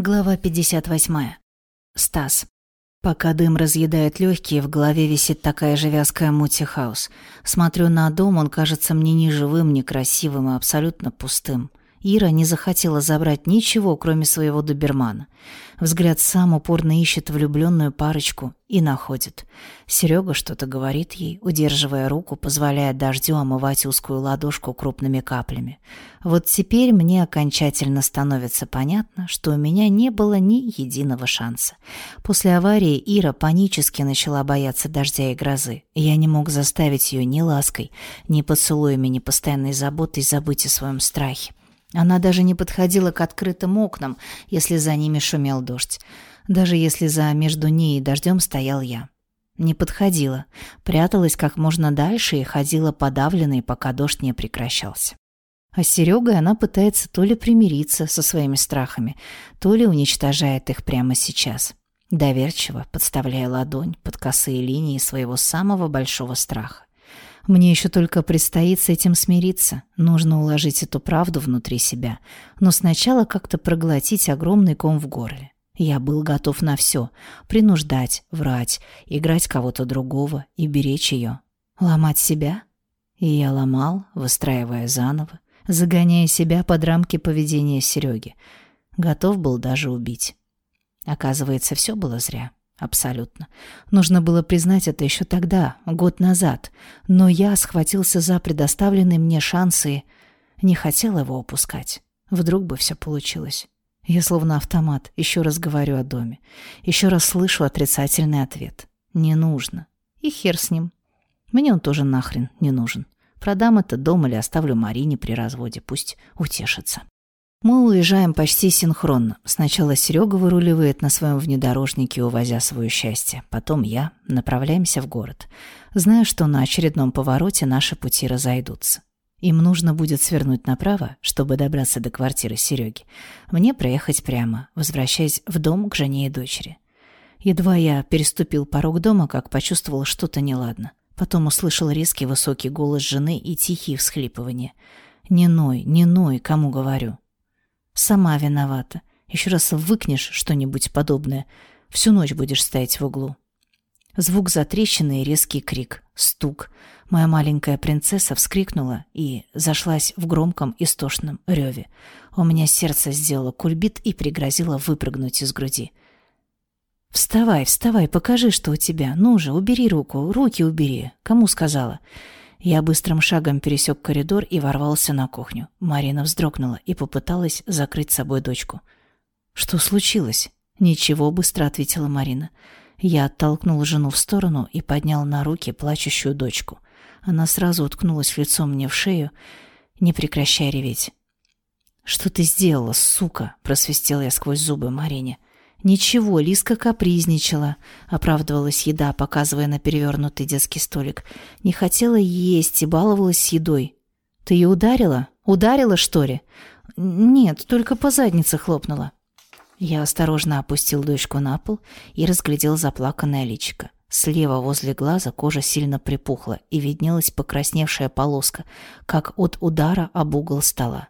Глава 58. Стас. Пока дым разъедает легкие, в голове висит такая же вязкая муть и хаос. Смотрю на дом, он кажется мне ни живым, ни красивым и абсолютно пустым. Ира не захотела забрать ничего, кроме своего добермана. Взгляд сам упорно ищет влюбленную парочку и находит. Серега что-то говорит ей, удерживая руку, позволяя дождю омывать узкую ладошку крупными каплями. Вот теперь мне окончательно становится понятно, что у меня не было ни единого шанса. После аварии Ира панически начала бояться дождя и грозы. Я не мог заставить ее ни лаской, ни поцелуями, ни постоянной заботой забыть о своем страхе. Она даже не подходила к открытым окнам, если за ними шумел дождь. Даже если за между ней и дождем стоял я. Не подходила, пряталась как можно дальше и ходила подавленной, пока дождь не прекращался. А с Серегой она пытается то ли примириться со своими страхами, то ли уничтожает их прямо сейчас. Доверчиво подставляя ладонь под косые линии своего самого большого страха. Мне еще только предстоит с этим смириться. Нужно уложить эту правду внутри себя. Но сначала как-то проглотить огромный ком в горле. Я был готов на все. Принуждать, врать, играть кого-то другого и беречь ее. Ломать себя? И я ломал, выстраивая заново, загоняя себя под рамки поведения Сереги. Готов был даже убить. Оказывается, все было зря. Абсолютно. Нужно было признать это еще тогда, год назад. Но я схватился за предоставленные мне шансы и не хотел его упускать. Вдруг бы все получилось. Я словно автомат, еще раз говорю о доме. Еще раз слышу отрицательный ответ. Не нужно. И хер с ним. Мне он тоже нахрен не нужен. Продам этот дом или оставлю Марине при разводе. Пусть утешится. Мы уезжаем почти синхронно. Сначала Серега выруливает на своем внедорожнике, увозя свое счастье. Потом я. Направляемся в город. Зная, что на очередном повороте наши пути разойдутся. Им нужно будет свернуть направо, чтобы добраться до квартиры Сереги. Мне проехать прямо, возвращаясь в дом к жене и дочери. Едва я переступил порог дома, как почувствовал что-то неладно. Потом услышал резкий высокий голос жены и тихие всхлипывания. «Не ной, не ной, кому говорю». Сама виновата. Еще раз выкнешь что-нибудь подобное, всю ночь будешь стоять в углу. Звук затрещины и резкий крик. Стук. Моя маленькая принцесса вскрикнула и зашлась в громком истошном реве. У меня сердце сделало кульбит и пригрозило выпрыгнуть из груди. «Вставай, вставай, покажи, что у тебя. Ну же, убери руку, руки убери. Кому сказала?» Я быстрым шагом пересек коридор и ворвался на кухню. Марина вздрогнула и попыталась закрыть собой дочку. «Что случилось?» «Ничего», — быстро ответила Марина. Я оттолкнул жену в сторону и поднял на руки плачущую дочку. Она сразу уткнулась лицом мне в шею, не прекращая реветь. «Что ты сделала, сука?» — просвистел я сквозь зубы Марине. «Ничего, Лиска капризничала», — оправдывалась еда, показывая на перевернутый детский столик. «Не хотела есть и баловалась едой». «Ты ее ударила? Ударила, что ли?» «Нет, только по заднице хлопнула». Я осторожно опустил дочку на пол и разглядел заплаканное личико. Слева возле глаза кожа сильно припухла и виднелась покрасневшая полоска, как от удара об угол стола.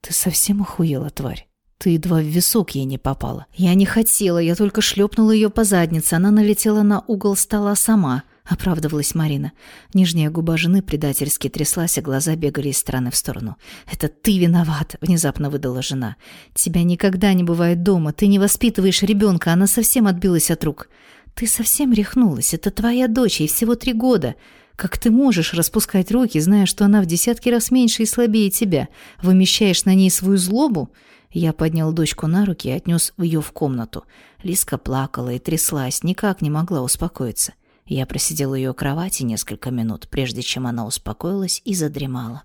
«Ты совсем охуела, тварь?» Ты едва в висок ей не попала. Я не хотела, я только шлепнула ее по заднице. Она налетела на угол стола сама, оправдывалась Марина. Нижняя губа жены предательски тряслась, а глаза бегали из стороны в сторону. «Это ты виноват», — внезапно выдала жена. «Тебя никогда не бывает дома. Ты не воспитываешь ребенка, она совсем отбилась от рук». «Ты совсем рехнулась. Это твоя дочь, ей всего три года. Как ты можешь распускать руки, зная, что она в десятки раз меньше и слабее тебя? Вымещаешь на ней свою злобу?» Я поднял дочку на руки и отнес ее в комнату. Лиска плакала и тряслась, никак не могла успокоиться. Я просидел у ее кровати несколько минут, прежде чем она успокоилась и задремала.